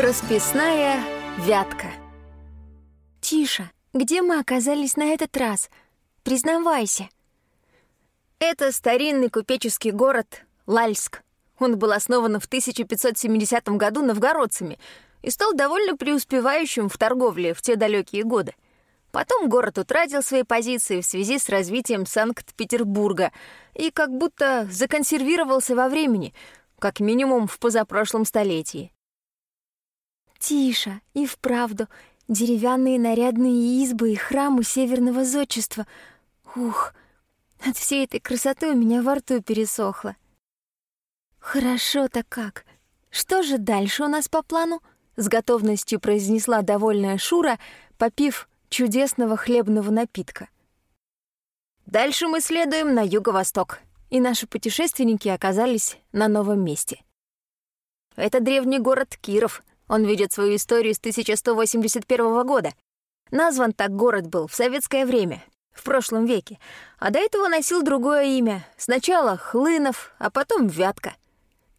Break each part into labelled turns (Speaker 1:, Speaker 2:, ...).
Speaker 1: Расписная вятка.
Speaker 2: Тиша, где мы оказались на этот раз? Признавайся.
Speaker 1: Это старинный купеческий город Лальск. Он был основан в 1570 году новгородцами и стал довольно преуспевающим в торговле в те далекие годы. Потом город утратил свои позиции в связи с развитием Санкт-Петербурга и как будто законсервировался во времени, как минимум в позапрошлом столетии.
Speaker 2: Тиша, и вправду, деревянные нарядные избы и храмы северного зодчества. Ух, от всей этой красоты у меня во рту пересохло. Хорошо-то как. Что же дальше у нас по плану? С готовностью произнесла довольная Шура, попив чудесного хлебного напитка.
Speaker 1: Дальше мы следуем на юго-восток, и наши путешественники оказались на новом месте. Это древний город Киров. Он ведет свою историю с 1181 года. Назван так город был в советское время, в прошлом веке, а до этого носил другое имя. Сначала Хлынов, а потом Вятка.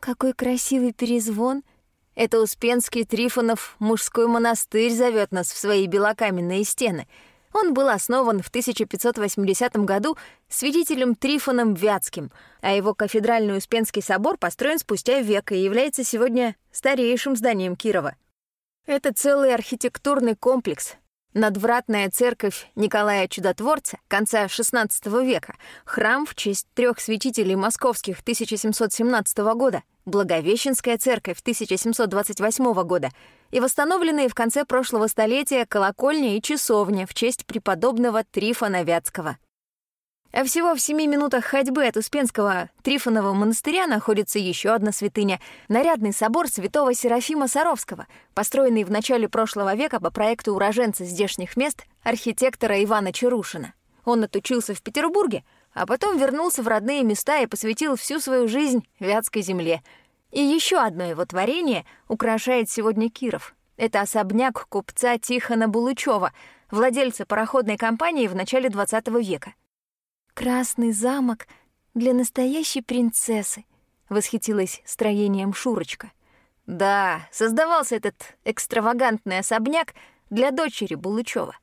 Speaker 2: Какой красивый перезвон —
Speaker 1: это Успенский Трифонов мужской монастырь зовет нас в свои белокаменные стены. Он был основан в 1580 году святителем Трифоном Вятским, а его кафедральный Успенский собор построен спустя век и является сегодня старейшим зданием Кирова. Это целый архитектурный комплекс, Надвратная церковь Николая Чудотворца конца XVI века, храм в честь трех святителей московских 1717 года, Благовещенская церковь 1728 года. И восстановленные в конце прошлого столетия колокольня и часовня в честь преподобного Трифона Вятского. А всего в семи минутах ходьбы от Успенского Трифонова монастыря находится еще одна святыня — нарядный собор святого Серафима Саровского, построенный в начале прошлого века по проекту уроженца здешних мест архитектора Ивана Чарушина. Он отучился в Петербурге, а потом вернулся в родные места и посвятил всю свою жизнь Вятской земле. И еще одно его творение украшает сегодня Киров. Это особняк купца Тихона Булычева, владельца пароходной компании в начале XX века —
Speaker 2: «Красный замок для настоящей принцессы», — восхитилась строением Шурочка.
Speaker 1: «Да, создавался этот экстравагантный особняк для дочери Булычева.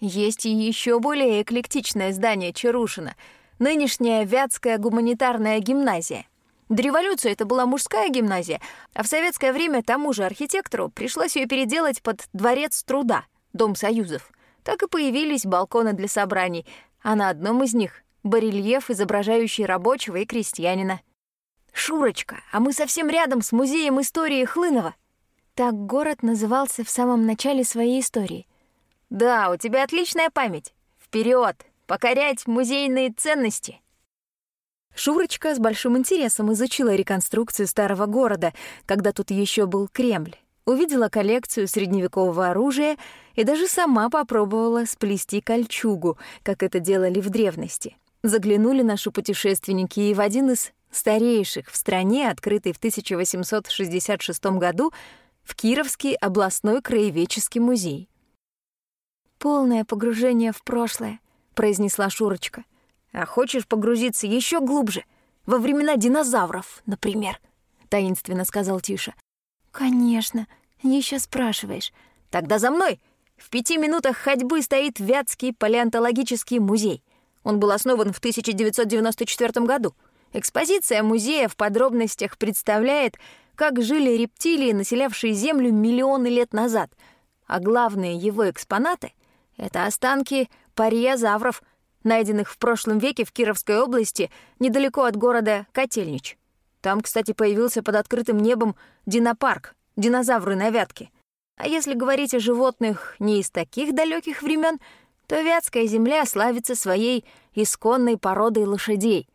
Speaker 1: Есть и еще более эклектичное здание Чарушина — нынешняя Вятская гуманитарная гимназия. До революции это была мужская гимназия, а в советское время тому же архитектору пришлось ее переделать под Дворец труда, Дом Союзов. Так и появились балконы для собраний, а на одном из них барельеф, изображающий рабочего и крестьянина. «Шурочка, а мы совсем рядом с музеем истории Хлынова».
Speaker 2: Так город назывался в самом начале своей истории.
Speaker 1: «Да, у тебя отличная память. Вперед, покорять музейные ценности!» Шурочка с большим интересом изучила реконструкцию старого города, когда тут еще был Кремль. Увидела коллекцию средневекового оружия и даже сама попробовала сплести кольчугу, как это делали в древности. Заглянули наши путешественники и в один из старейших в стране, открытый в 1866 году, в Кировский областной краеведческий музей.
Speaker 2: «Полное погружение в прошлое», — произнесла Шурочка.
Speaker 1: «А хочешь погрузиться еще глубже? Во времена динозавров, например», — таинственно сказал Тиша.
Speaker 2: «Конечно, еще спрашиваешь.
Speaker 1: Тогда за мной. В пяти минутах ходьбы стоит Вятский палеонтологический музей. Он был основан в 1994 году. Экспозиция музея в подробностях представляет, как жили рептилии, населявшие Землю миллионы лет назад. А главные его экспонаты — это останки париозавров, найденных в прошлом веке в Кировской области, недалеко от города Котельнич. Там, кстати, появился под открытым небом динопарк, динозавры на Вятке. А если говорить о животных не из таких далеких времен, то земля славится своей исконной породой лошадей.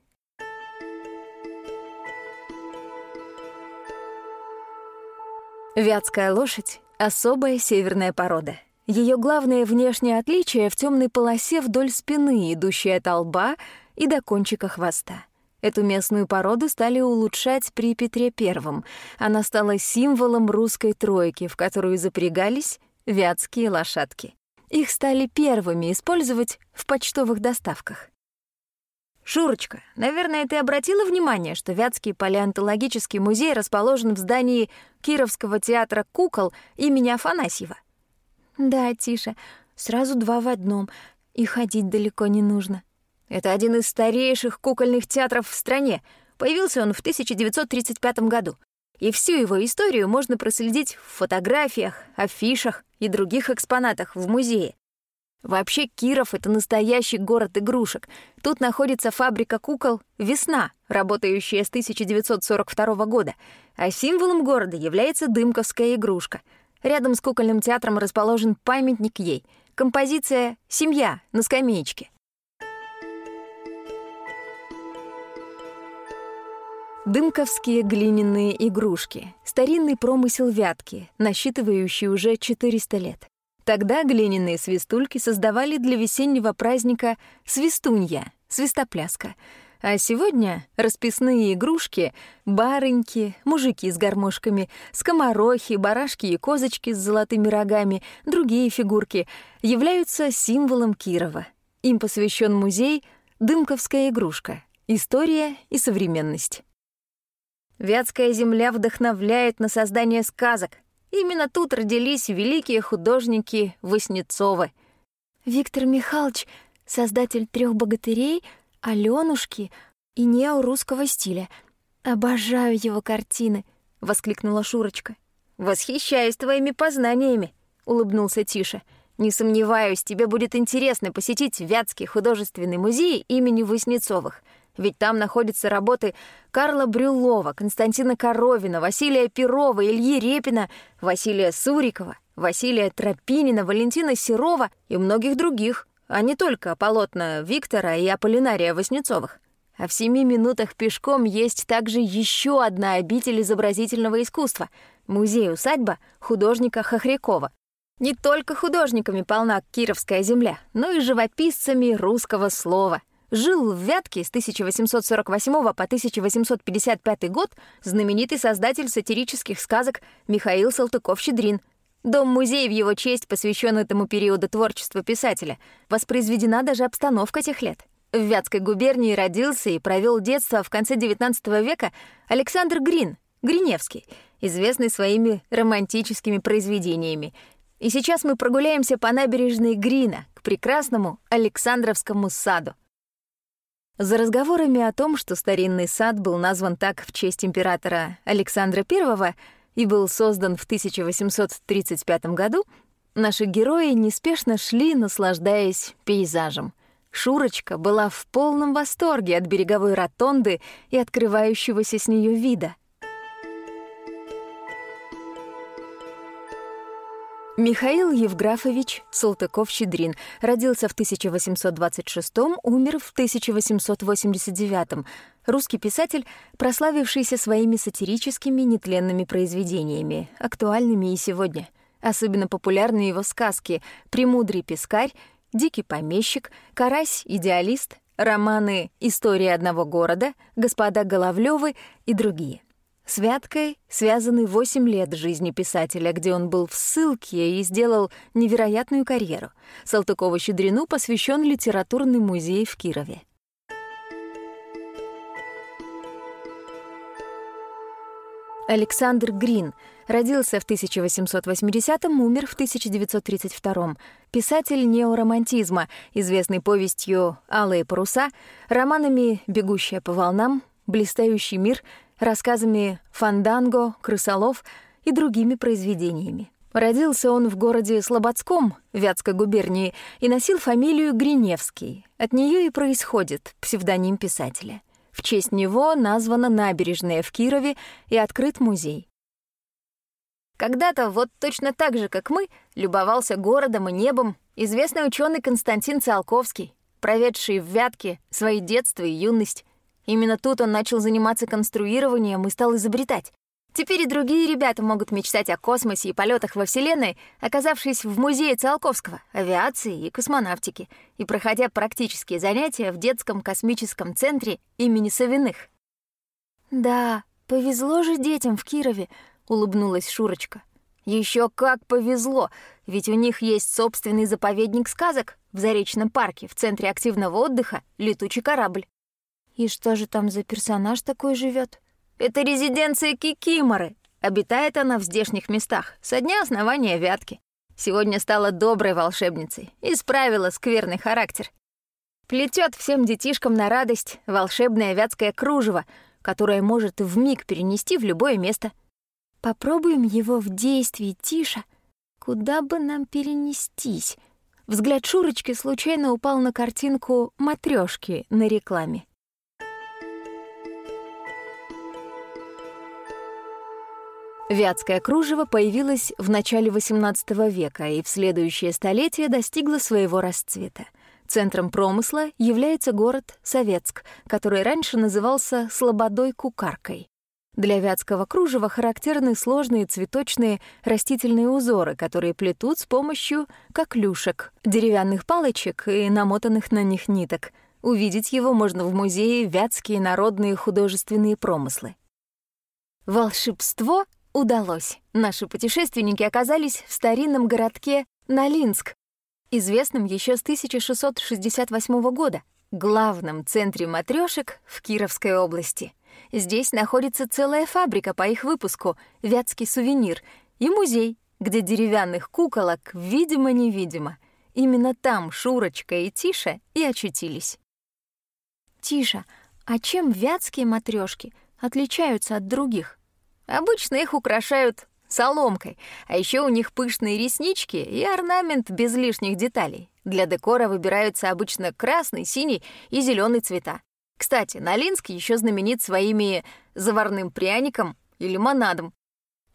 Speaker 1: Вятская лошадь — особая северная порода. Ее главное внешнее отличие в темной полосе вдоль спины, идущей от лба и до кончика хвоста. Эту местную породу стали улучшать при Петре I. Она стала символом русской тройки, в которую запрягались вятские лошадки. Их стали первыми использовать в почтовых доставках. Шурочка, наверное, ты обратила внимание, что Вятский палеонтологический музей расположен в здании Кировского театра кукол имени Афанасьева?
Speaker 2: Да, Тиша, сразу два в одном, и ходить далеко не нужно.
Speaker 1: Это один из старейших кукольных театров в стране. Появился он в 1935 году. И всю его историю можно проследить в фотографиях, афишах и других экспонатах в музее. Вообще Киров — это настоящий город игрушек. Тут находится фабрика кукол «Весна», работающая с 1942 года, а символом города является дымковская игрушка. Рядом с кукольным театром расположен памятник ей — композиция «Семья» на скамеечке. Дымковские глиняные игрушки — старинный промысел вятки, насчитывающий уже 400 лет. Тогда глиняные свистульки создавали для весеннего праздника свистунья, свистопляска. А сегодня расписные игрушки — барыньки, мужики с гармошками, скоморохи, барашки и козочки с золотыми рогами, другие фигурки — являются символом Кирова. Им посвящен музей «Дымковская игрушка. История и современность». Вятская земля вдохновляет на создание сказок, Именно тут родились великие художники Васнецовы.
Speaker 2: Виктор Михайлович — создатель трех богатырей, Алёнушки и неорусского стиля. Обожаю его картины, — воскликнула Шурочка.
Speaker 1: «Восхищаюсь твоими познаниями», — улыбнулся Тиша. «Не сомневаюсь, тебе будет интересно посетить Вятский художественный музей имени Васнецовых. Ведь там находятся работы Карла Брюлова, Константина Коровина, Василия Перова, Ильи Репина, Василия Сурикова, Василия Тропинина, Валентина Серова и многих других, а не только полотна Виктора и Аполлинария Васнецовых. А в семи минутах пешком есть также еще одна обитель изобразительного искусства — музей-усадьба художника Хохрякова. Не только художниками полна Кировская земля, но и живописцами русского слова — Жил в Вятке с 1848 по 1855 год знаменитый создатель сатирических сказок Михаил Салтыков-Щедрин. Дом-музей в его честь посвящен этому периоду творчества писателя. Воспроизведена даже обстановка тех лет. В Вятской губернии родился и провел детство в конце XIX века Александр Грин, Гриневский, известный своими романтическими произведениями. И сейчас мы прогуляемся по набережной Грина к прекрасному Александровскому саду. За разговорами о том, что старинный сад был назван так в честь императора Александра I и был создан в 1835 году, наши герои неспешно шли, наслаждаясь пейзажем. Шурочка была в полном восторге от береговой ротонды и открывающегося с нее вида — Михаил Евграфович Салтыков-Щедрин родился в 1826 умер в 1889 Русский писатель, прославившийся своими сатирическими нетленными произведениями, актуальными и сегодня. Особенно популярны его сказки «Премудрый пескарь», «Дикий помещик», «Карась-идеалист», романы «История одного города», «Господа Головлёвы» и другие. С Вяткой связаны восемь лет жизни писателя, где он был в ссылке и сделал невероятную карьеру. Салтыкову-Щедрину посвящен литературный музей в Кирове. Александр Грин родился в 1880-м, умер в 1932-м. Писатель неоромантизма, известный повестью «Алые паруса», романами «Бегущая по волнам», «Блистающий мир», рассказами «Фанданго», «Крысолов» и другими произведениями. Родился он в городе Слободском, Вятской губернии, и носил фамилию Гриневский. От нее и происходит псевдоним писателя. В честь него названа набережная в Кирове и открыт музей. Когда-то, вот точно так же, как мы, любовался городом и небом известный ученый Константин Циолковский, проведший в Вятке свои детство и юность. Именно тут он начал заниматься конструированием и стал изобретать. Теперь и другие ребята могут мечтать о космосе и полетах во Вселенной, оказавшись в музее Циолковского, авиации и космонавтики, и проходя практические занятия в детском космическом центре имени Савиных.
Speaker 2: «Да, повезло же детям в Кирове», — улыбнулась Шурочка.
Speaker 1: Еще как повезло, ведь у них есть собственный заповедник сказок в Заречном парке в центре активного отдыха «Летучий корабль».
Speaker 2: И что же там за персонаж такой живет?
Speaker 1: Это резиденция Кикиморы. Обитает она в здешних местах со дня основания Вятки. Сегодня стала доброй волшебницей, исправила скверный характер. Плетет всем детишкам на радость волшебное вятское кружево, которое может в миг перенести в любое место.
Speaker 2: Попробуем его в действии, Тиша. Куда бы нам перенестись? Взгляд Шурочки случайно упал на картинку матрешки на рекламе.
Speaker 1: Вятское кружево появилось в начале XVIII века и в следующее столетие достигло своего расцвета. Центром промысла является город Советск, который раньше назывался Слободой-Кукаркой. Для вятского кружева характерны сложные цветочные растительные узоры, которые плетут с помощью коклюшек, деревянных палочек и намотанных на них ниток. Увидеть его можно в музее «Вятские народные художественные промыслы». Волшебство удалось. Наши путешественники оказались в старинном городке Налинск, известном еще с 1668 года, главном центре матрешек в Кировской области — Здесь находится целая фабрика по их выпуску «Вятский сувенир» и музей, где деревянных куколок видимо-невидимо. Именно там Шурочка и Тиша и очутились.
Speaker 2: «Тиша, а чем вятские матрешки отличаются от других?»
Speaker 1: Обычно их украшают соломкой, а еще у них пышные реснички и орнамент без лишних деталей. Для декора выбираются обычно красный, синий и зеленый цвета. Кстати, Налинск еще знаменит своими заварным пряником и лимонадом.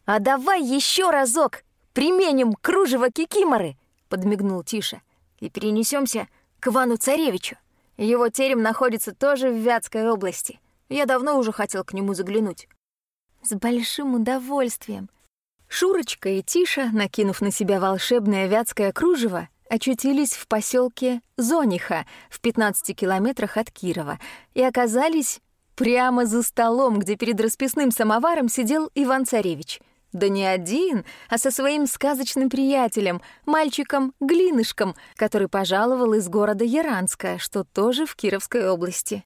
Speaker 1: «А давай еще разок применим кружево кикиморы!» — подмигнул Тиша. «И перенесемся к Ивану Царевичу. Его терем находится тоже в Вятской области. Я давно уже хотел к нему заглянуть».
Speaker 2: «С большим удовольствием!»
Speaker 1: Шурочка и Тиша, накинув на себя волшебное вятское кружево, очутились в поселке Зониха в 15 километрах от Кирова и оказались прямо за столом, где перед расписным самоваром сидел Иван-Царевич. Да не один, а со своим сказочным приятелем, мальчиком-глинышком, который пожаловал из города Яранска, что тоже в Кировской области.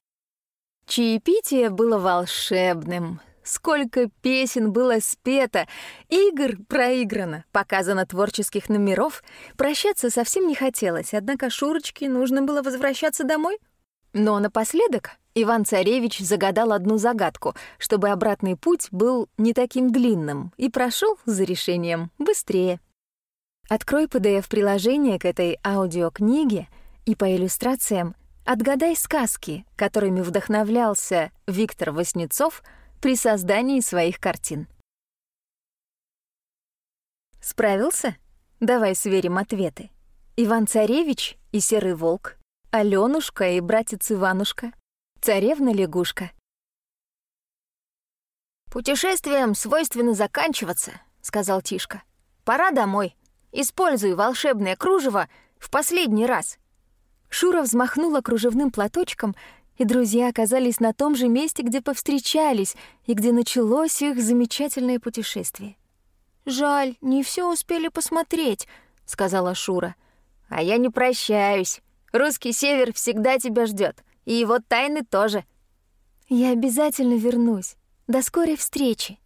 Speaker 1: Чаепитие было волшебным, Сколько песен было спето, игр проиграно, показано творческих номеров. Прощаться совсем не хотелось, однако Шурочке нужно было возвращаться домой. Но напоследок Иван-Царевич загадал одну загадку, чтобы обратный путь был не таким длинным, и прошел за решением быстрее. Открой PDF-приложение к этой аудиокниге и по иллюстрациям отгадай сказки, которыми вдохновлялся Виктор Васнецов — при создании своих картин. Справился? Давай сверим ответы. Иван-царевич и серый волк, Алёнушка и братец Иванушка, царевна-лягушка. «Путешествиям свойственно заканчиваться», — сказал Тишка. «Пора домой. Используй волшебное кружево в последний раз». Шура взмахнула кружевным платочком и друзья оказались на том же месте, где повстречались и где началось их замечательное путешествие.
Speaker 2: «Жаль, не все успели посмотреть», — сказала Шура.
Speaker 1: «А я не прощаюсь. Русский север всегда тебя ждет, и его тайны тоже».
Speaker 2: «Я обязательно вернусь. До скорой встречи».